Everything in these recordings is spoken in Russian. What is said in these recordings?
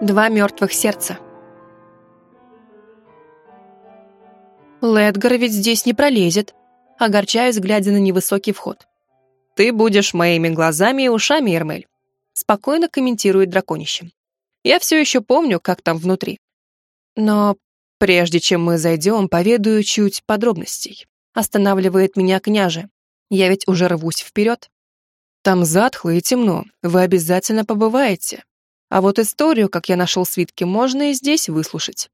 Два мертвых сердца. Ледгар ведь здесь не пролезет. Огорчаюсь, глядя на невысокий вход. Ты будешь моими глазами и ушами, Ермель. Спокойно комментирует драконище. Я все еще помню, как там внутри. Но прежде чем мы зайдем, поведаю чуть подробностей. Останавливает меня княже. Я ведь уже рвусь вперед. Там затхло и темно. Вы обязательно побываете. А вот историю, как я нашел свитки, можно и здесь выслушать.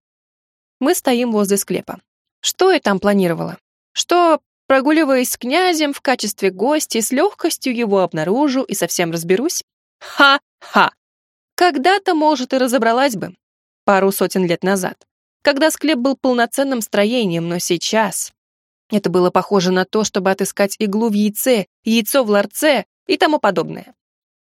Мы стоим возле склепа. Что я там планировала? Что, прогуливаясь с князем в качестве гостя, с легкостью его обнаружу и совсем разберусь? Ха-ха! Когда-то, может, и разобралась бы. Пару сотен лет назад. Когда склеп был полноценным строением, но сейчас... Это было похоже на то, чтобы отыскать иглу в яйце, яйцо в ларце и тому подобное.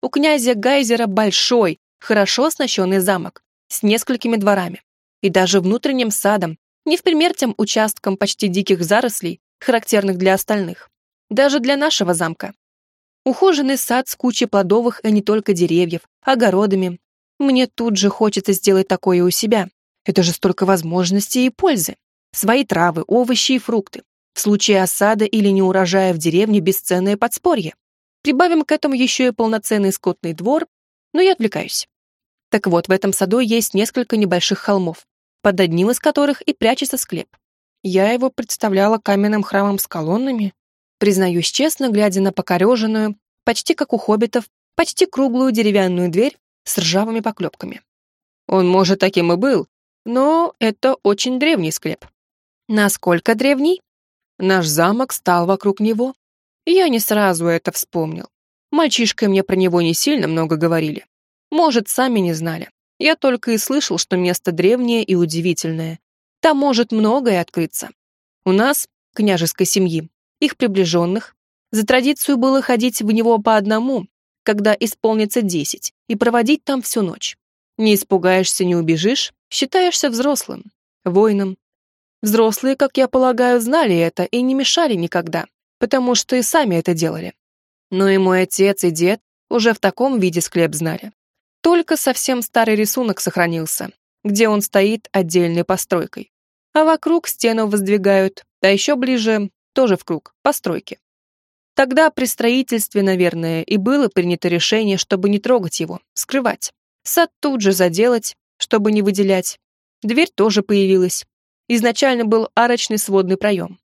У князя Гайзера большой, хорошо оснащенный замок с несколькими дворами и даже внутренним садом, не в пример тем участкам почти диких зарослей, характерных для остальных. Даже для нашего замка. Ухоженный сад с кучей плодовых и не только деревьев, огородами. Мне тут же хочется сделать такое у себя. Это же столько возможностей и пользы. Свои травы, овощи и фрукты. В случае осады или неурожая в деревне бесценное подспорье. Прибавим к этому еще и полноценный скотный двор, но я отвлекаюсь. Так вот, в этом саду есть несколько небольших холмов, под одним из которых и прячется склеп. Я его представляла каменным храмом с колоннами, признаюсь честно, глядя на покореженную, почти как у хоббитов, почти круглую деревянную дверь с ржавыми поклепками. Он, может, таким и был, но это очень древний склеп. Насколько древний? Наш замок стал вокруг него. Я не сразу это вспомнил. Мальчишкой мне про него не сильно много говорили. Может, сами не знали. Я только и слышал, что место древнее и удивительное. Там может многое открыться. У нас, княжеской семьи, их приближенных, за традицию было ходить в него по одному, когда исполнится десять, и проводить там всю ночь. Не испугаешься, не убежишь, считаешься взрослым, воином. Взрослые, как я полагаю, знали это и не мешали никогда, потому что и сами это делали. Но и мой отец, и дед уже в таком виде склеп знали. Только совсем старый рисунок сохранился, где он стоит отдельной постройкой. А вокруг стену воздвигают, а еще ближе, тоже в круг, постройки. Тогда при строительстве, наверное, и было принято решение, чтобы не трогать его, скрывать. Сад тут же заделать, чтобы не выделять. Дверь тоже появилась. Изначально был арочный сводный проем.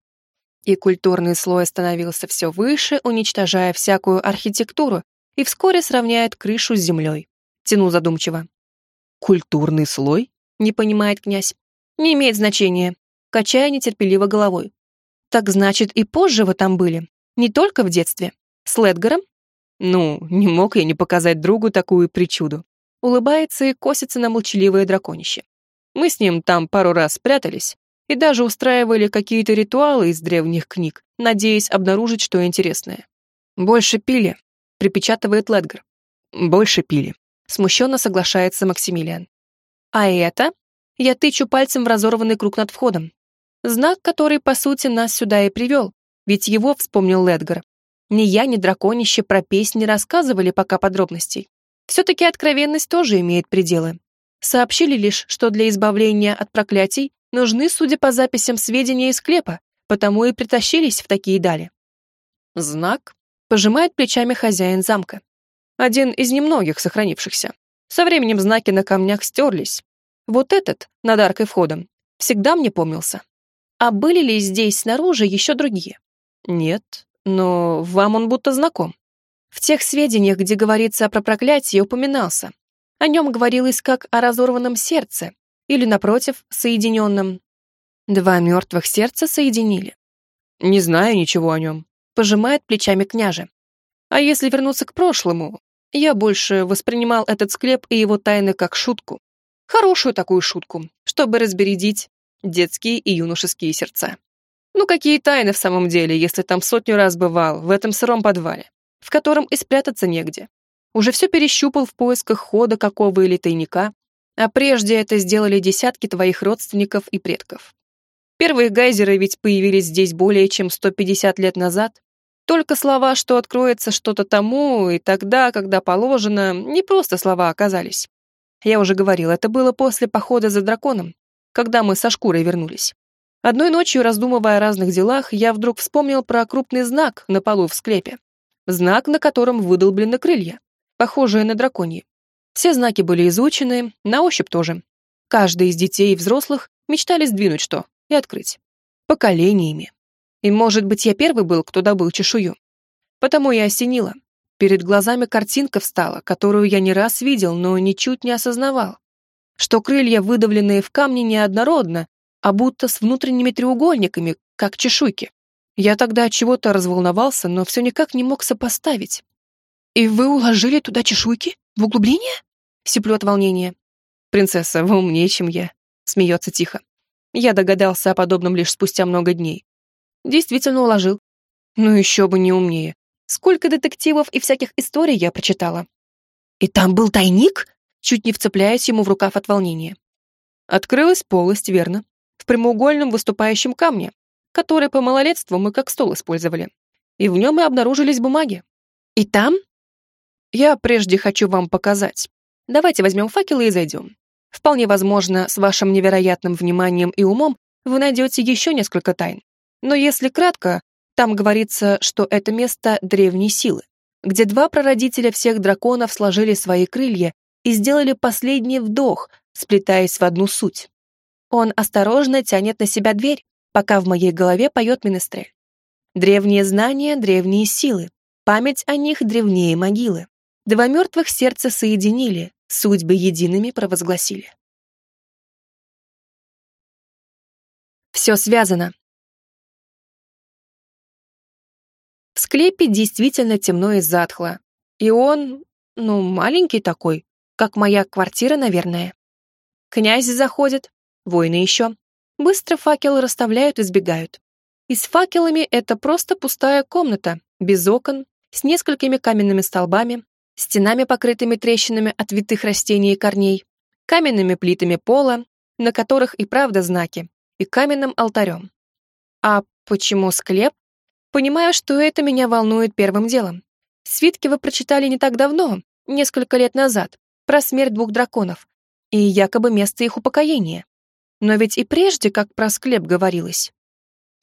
И культурный слой становился все выше, уничтожая всякую архитектуру, и вскоре сравняет крышу с землей. Тяну задумчиво. «Культурный слой?» — не понимает князь. «Не имеет значения», — качая нетерпеливо головой. «Так значит, и позже вы там были? Не только в детстве? С Ледгаром?» «Ну, не мог я не показать другу такую причуду». Улыбается и косится на молчаливое драконище. Мы с ним там пару раз спрятались и даже устраивали какие-то ритуалы из древних книг, надеясь обнаружить что интересное. «Больше пили», — припечатывает Ледгар. «Больше пили», Смущенно соглашается Максимилиан. А это? Я тычу пальцем в разорванный круг над входом. Знак, который, по сути, нас сюда и привел. Ведь его вспомнил Ледгар. Ни я, ни драконище про песнь не рассказывали пока подробностей. Все-таки откровенность тоже имеет пределы. Сообщили лишь, что для избавления от проклятий нужны, судя по записям, сведения из склепа, потому и притащились в такие дали. Знак пожимает плечами хозяин замка. Один из немногих сохранившихся. Со временем знаки на камнях стерлись. Вот этот, над аркой входом, всегда мне помнился. А были ли здесь снаружи еще другие? Нет, но вам он будто знаком. В тех сведениях, где говорится про проклятие, упоминался. О нем говорилось как о разорванном сердце, или, напротив, соединенном. Два мертвых сердца соединили. Не знаю ничего о нем. Пожимает плечами княже. А если вернуться к прошлому, я больше воспринимал этот склеп и его тайны как шутку. Хорошую такую шутку, чтобы разбередить детские и юношеские сердца. Ну какие тайны в самом деле, если там сотню раз бывал, в этом сыром подвале, в котором и спрятаться негде. Уже все перещупал в поисках хода какого или тайника, а прежде это сделали десятки твоих родственников и предков. Первые гейзеры ведь появились здесь более чем 150 лет назад, только слова, что откроется что-то тому, и тогда, когда положено, не просто слова оказались. Я уже говорил, это было после похода за драконом, когда мы со шкурой вернулись. Одной ночью, раздумывая о разных делах, я вдруг вспомнил про крупный знак на полу в склепе. Знак, на котором выдолблены крылья, похожие на драконьи. Все знаки были изучены, на ощупь тоже. Каждый из детей и взрослых мечтали сдвинуть что и открыть. Поколениями. И, может быть, я первый был, кто добыл чешую. Потому я осенила. Перед глазами картинка встала, которую я не раз видел, но ничуть не осознавал. Что крылья, выдавленные в камне, неоднородно, а будто с внутренними треугольниками, как чешуйки. Я тогда от чего-то разволновался, но все никак не мог сопоставить. «И вы уложили туда чешуйки? В углубление?» — сиплю от волнения. «Принцесса, вы умнее, чем я», — смеется тихо. Я догадался о подобном лишь спустя много дней. Действительно уложил. Ну еще бы не умнее. Сколько детективов и всяких историй я прочитала. «И там был тайник?» Чуть не вцепляясь ему в рукав от волнения. Открылась полость, верно в прямоугольном выступающем камне, который по малолетству мы как стол использовали. И в нем и обнаружились бумаги. И там? Я прежде хочу вам показать. Давайте возьмем факелы и зайдем. Вполне возможно, с вашим невероятным вниманием и умом вы найдете еще несколько тайн. Но если кратко, там говорится, что это место древней силы, где два прародителя всех драконов сложили свои крылья и сделали последний вдох, сплетаясь в одну суть. Он осторожно тянет на себя дверь, пока в моей голове поет Минестрель. Древние знания, древние силы. Память о них древнее могилы. Два мертвых сердца соединили, судьбы едиными провозгласили. Все связано. В склепе действительно темно и затхло. И он, ну, маленький такой, как моя квартира, наверное. Князь заходит, Воины еще. Быстро факелы расставляют и сбегают. И с факелами это просто пустая комната, без окон, с несколькими каменными столбами, стенами, покрытыми трещинами от витых растений и корней, каменными плитами пола, на которых и правда знаки, и каменным алтарем. А почему склеп? Понимаю, что это меня волнует первым делом. Свитки вы прочитали не так давно, несколько лет назад, про смерть двух драконов и якобы место их упокоения. Но ведь и прежде, как про склеп говорилось,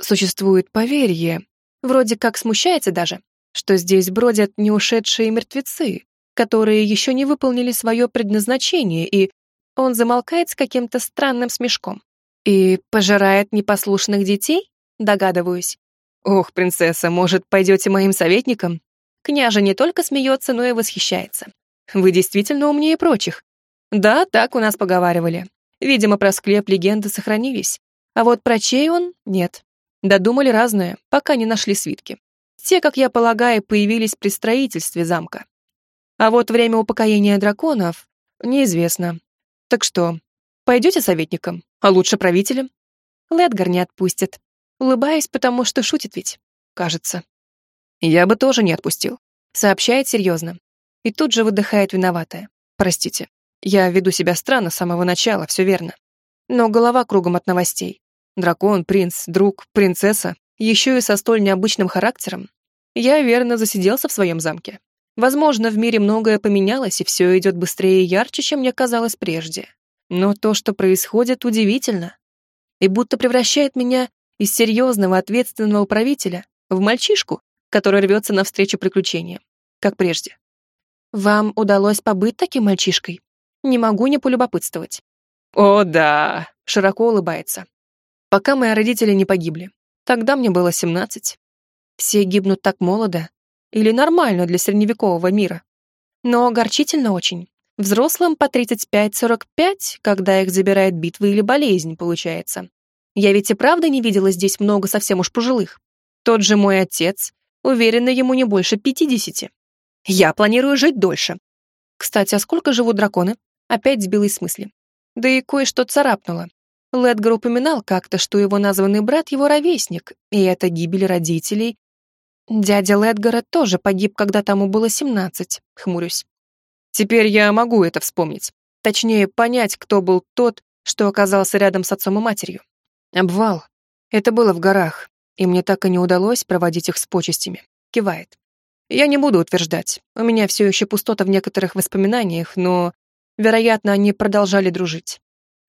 существует поверье, вроде как смущается даже, что здесь бродят неушедшие мертвецы, которые еще не выполнили свое предназначение, и он замолкает с каким-то странным смешком. И пожирает непослушных детей? Догадываюсь. Ох, принцесса, может, пойдете моим советником? Княжа не только смеется, но и восхищается. Вы действительно умнее прочих. Да, так у нас поговаривали. Видимо, про склеп легенды сохранились. А вот про чей он — нет. Додумали разное, пока не нашли свитки. Те, как я полагаю, появились при строительстве замка. А вот время упокоения драконов неизвестно. Так что, пойдете советником, а лучше правителем? Ледгар не отпустит. Улыбаюсь, потому что шутит ведь, кажется. Я бы тоже не отпустил. Сообщает серьезно. И тут же выдыхает виноватая. Простите. Я веду себя странно с самого начала, все верно. Но голова кругом от новостей. Дракон, принц, друг, принцесса, еще и со столь необычным характером. Я верно засиделся в своем замке. Возможно, в мире многое поменялось, и все идет быстрее и ярче, чем мне казалось прежде. Но то, что происходит, удивительно. И будто превращает меня из серьезного, ответственного правителя в мальчишку, который рвется навстречу приключениям, как прежде. Вам удалось побыть таким мальчишкой? Не могу не полюбопытствовать. «О, да!» — широко улыбается. «Пока мои родители не погибли. Тогда мне было семнадцать. Все гибнут так молодо. Или нормально для средневекового мира. Но огорчительно очень. Взрослым по 35-45, когда их забирает битва или болезнь, получается. Я ведь и правда не видела здесь много совсем уж пожилых. Тот же мой отец, уверенно, ему не больше 50. Я планирую жить дольше. Кстати, а сколько живут драконы? опять сбилась с мысли. Да и кое-что царапнуло. Ледгар упоминал как-то, что его названный брат его ровесник, и это гибель родителей. Дядя Ледгара тоже погиб, когда тому было семнадцать, хмурюсь. Теперь я могу это вспомнить. Точнее, понять, кто был тот, что оказался рядом с отцом и матерью. Обвал. Это было в горах, и мне так и не удалось проводить их с почестями. Кивает. Я не буду утверждать. У меня все еще пустота в некоторых воспоминаниях, но Вероятно, они продолжали дружить.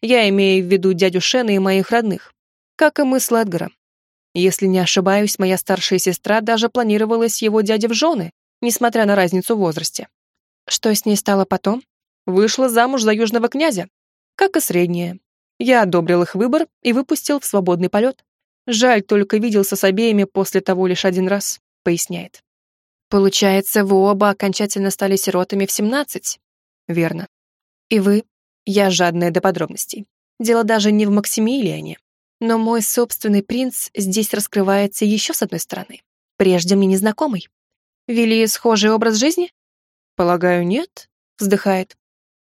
Я имею в виду дядю Шена и моих родных, как и мы с Ледгаром. Если не ошибаюсь, моя старшая сестра даже планировалась его дяде в жены, несмотря на разницу в возрасте. Что с ней стало потом? Вышла замуж за южного князя, как и средняя. Я одобрил их выбор и выпустил в свободный полет. Жаль, только виделся с обеими после того лишь один раз, поясняет. Получается, вы оба окончательно стали сиротами в 17? Верно. И вы? Я жадная до подробностей. Дело даже не в Максимилиане. Но мой собственный принц здесь раскрывается еще с одной стороны. Прежде мне незнакомый. Вели схожий образ жизни? Полагаю, нет, вздыхает.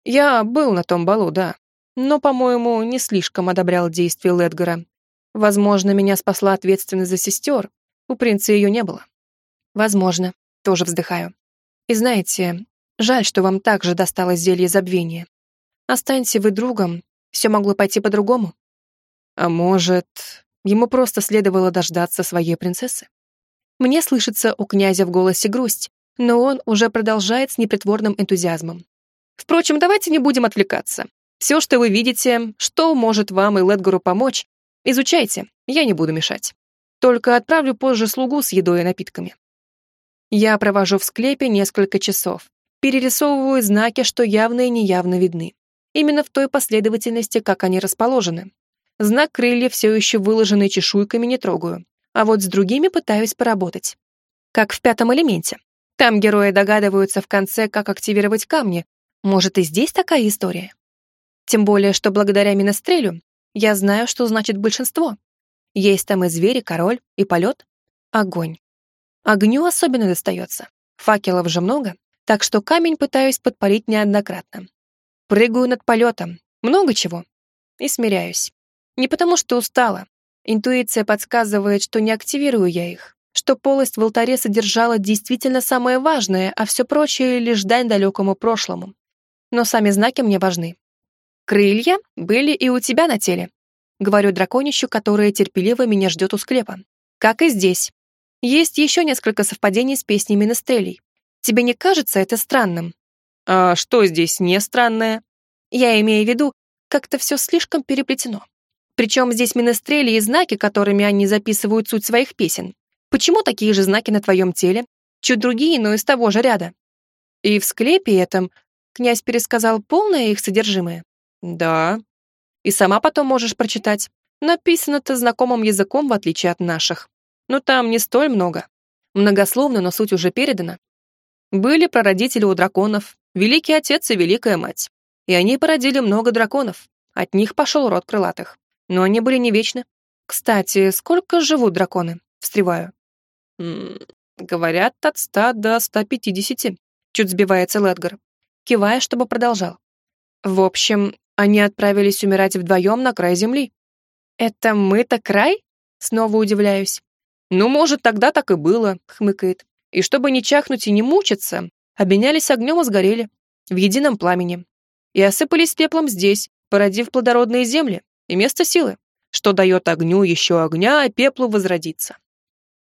Я был на том балу, да. Но, по-моему, не слишком одобрял действия Ледгара. Возможно, меня спасла ответственность за сестер. У принца ее не было. Возможно, тоже вздыхаю. И знаете, жаль, что вам также досталось зелье забвения. Останься вы другом, все могло пойти по-другому. А может, ему просто следовало дождаться своей принцессы? Мне слышится у князя в голосе грусть, но он уже продолжает с непритворным энтузиазмом. Впрочем, давайте не будем отвлекаться. Все, что вы видите, что может вам и Ледгару помочь, изучайте, я не буду мешать. Только отправлю позже слугу с едой и напитками. Я провожу в склепе несколько часов, перерисовываю знаки, что явно и неявно видны. Именно в той последовательности, как они расположены. Знак крылья все еще выложенный чешуйками не трогаю, а вот с другими пытаюсь поработать. Как в пятом элементе. Там герои догадываются в конце, как активировать камни. Может, и здесь такая история? Тем более, что благодаря Минестрелю я знаю, что значит большинство. Есть там и звери, король, и полет. Огонь. Огню особенно достается. Факелов же много, так что камень пытаюсь подпалить неоднократно. Прыгаю над полетом. Много чего. И смиряюсь. Не потому что устала, Интуиция подсказывает, что не активирую я их, что полость в алтаре содержала действительно самое важное, а все прочее — лишь дань далекому прошлому. Но сами знаки мне важны. «Крылья были и у тебя на теле», — говорю драконищу, которое терпеливо меня ждет у склепа. «Как и здесь. Есть еще несколько совпадений с песнями Нестрелей. Тебе не кажется это странным?» «А что здесь не странное?» «Я имею в виду, как-то все слишком переплетено. Причем здесь менестрели и знаки, которыми они записывают суть своих песен. Почему такие же знаки на твоем теле? Чуть другие, но из того же ряда. И в склепе этом князь пересказал полное их содержимое? Да. И сама потом можешь прочитать. Написано-то знакомым языком, в отличие от наших. Но там не столь много. Многословно, но суть уже передана. Были прародители у драконов, Великий Отец и Великая Мать. И они породили много драконов. От них пошел род крылатых. Но они были не вечны. Кстати, сколько живут драконы? Встреваю. М -м, говорят, от ста до ста пятидесяти. Чуть сбивается Ледгар, кивая, чтобы продолжал. В общем, они отправились умирать вдвоем на край земли. Это мы-то край? Снова удивляюсь. Ну, может, тогда так и было, хмыкает. И чтобы не чахнуть и не мучиться, обменялись огнем и сгорели. В едином пламени. И осыпались пеплом здесь, породив плодородные земли, и место силы, что дает огню еще огня, а пеплу возродиться.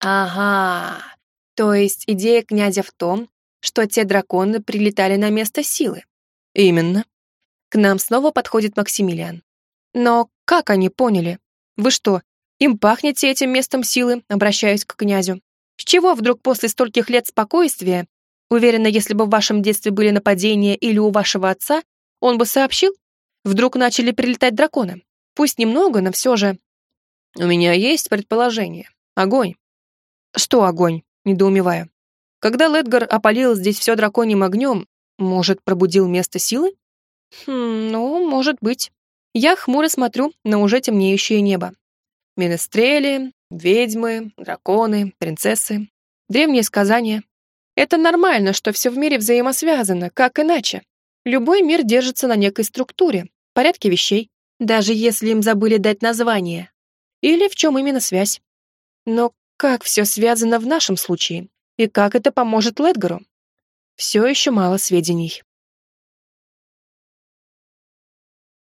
Ага, то есть идея князя в том, что те драконы прилетали на место силы. Именно. К нам снова подходит Максимилиан. Но как они поняли? Вы что, им пахнете этим местом силы, обращаюсь к князю. С чего вдруг после стольких лет спокойствия, уверена, если бы в вашем детстве были нападения или у вашего отца, он бы сообщил? Вдруг начали прилетать драконы. Пусть немного, но все же... У меня есть предположение. Огонь. Что огонь? Недоумеваю. Когда Ледгар опалил здесь все драконьим огнем, может, пробудил место силы? Хм, ну, может быть. Я хмуро смотрю на уже темнеющее небо. Менестрели, ведьмы, драконы, принцессы, древние сказания. Это нормально, что все в мире взаимосвязано, как иначе. Любой мир держится на некой структуре, порядке вещей даже если им забыли дать название. Или в чем именно связь. Но как все связано в нашем случае? И как это поможет Ледгару? Все еще мало сведений.